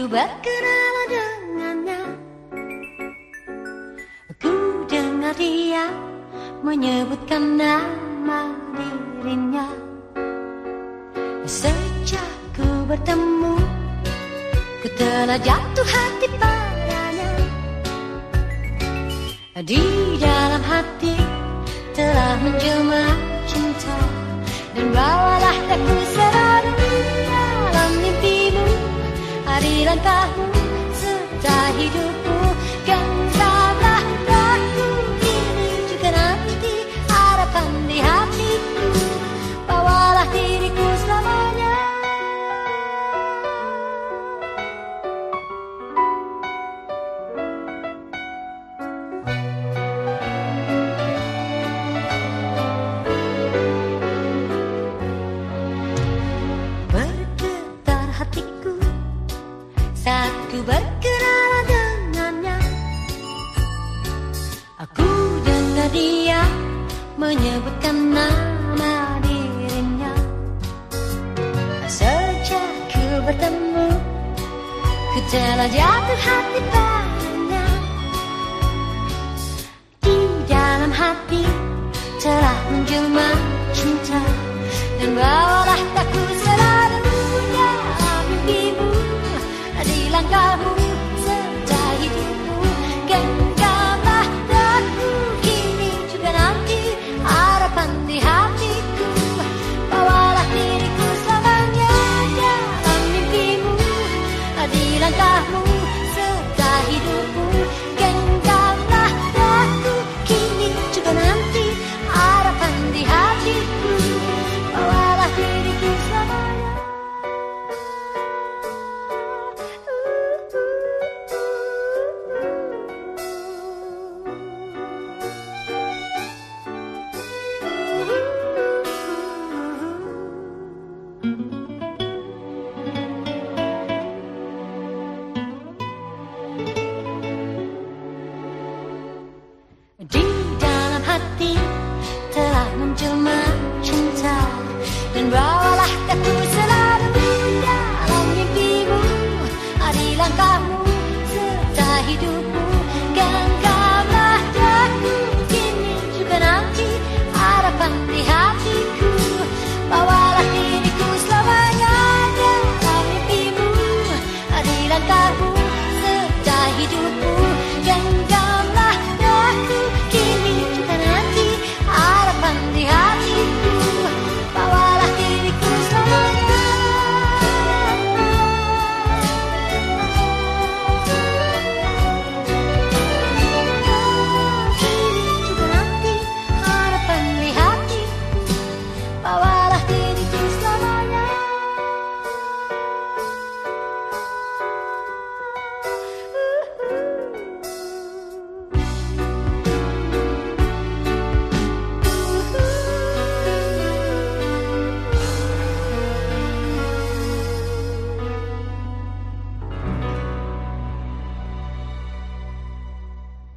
Ku berkenalan dengannya. Ku dengar dia menyebutkan nama dirinya. Sejak ku bertemu Ku telah jatuh hati padanya. Di dalam hati telah menjelma Hari langkahmu serta hidupmu Aku dengar dia menyebutkan nama dirinya. Sejak ku bertemu Ku telah jatuh hati padanya. Di dalam hati telah menjelma cinta